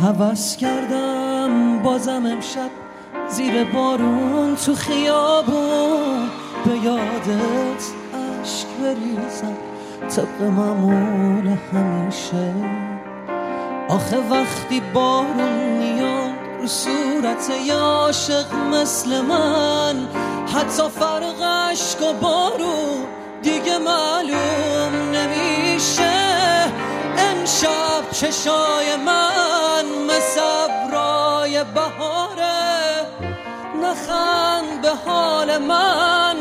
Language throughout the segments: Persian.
هوس کردم بازم امشب زیر بارون تو خیابون. به یادت عشق بریزم طبق معمول همیشه. آخه وقتی بارون میاد رو صورت عاشق مثل من حتی فرق عشق و بارون دیگه معلوم نمیشه. امشب من مسبرای بهاره نخند به حال من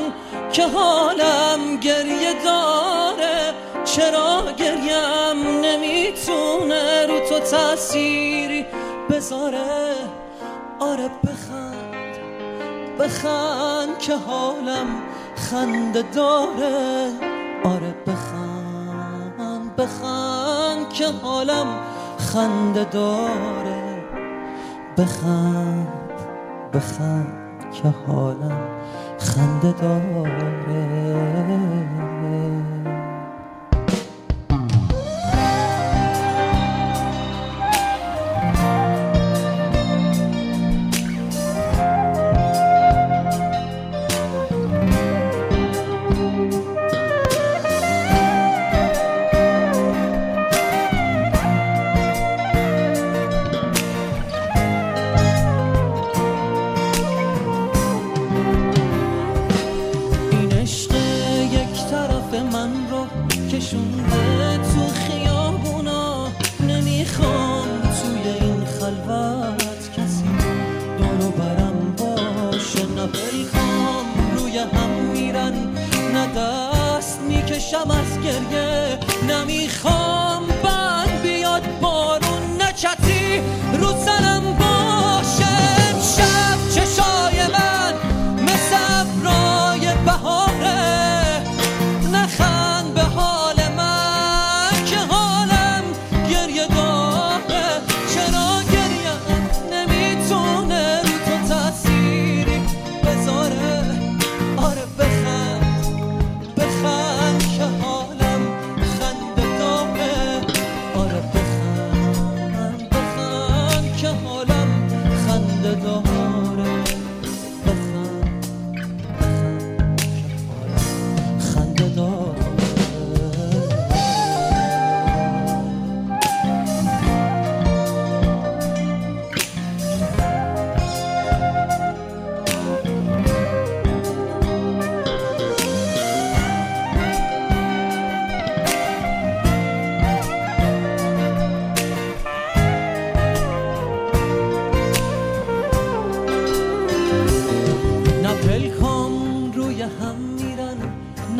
که حالم گریه داره. چرا گریم؟ نمی‌تونه رو تو تأثیری بذاره. آره بخند بخند که حالم خنده داره. آره بخند بخند که حالم خنده داره. بخند بخند که حالم خنده داره. دست می‌کشم از گریه. نمی‌خوام بند بیاد بارون نه چتی رو No.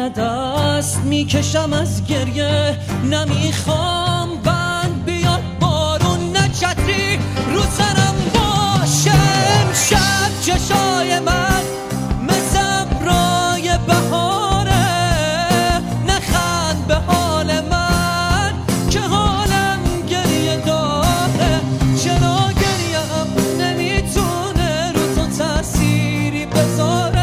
نه دست می‌کشم از گریه. نمی‌خوام بند بیاد بارون نه چتری رو سرم باشه. امشب چشای من مثل برای بهاره. نخند به حال من که حالم گریه داره. چرا گریم نمی‌تونه رو تو تأثیری بذاره؟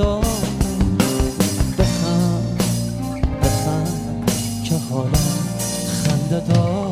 دار بخند بخند که حالم خنده دار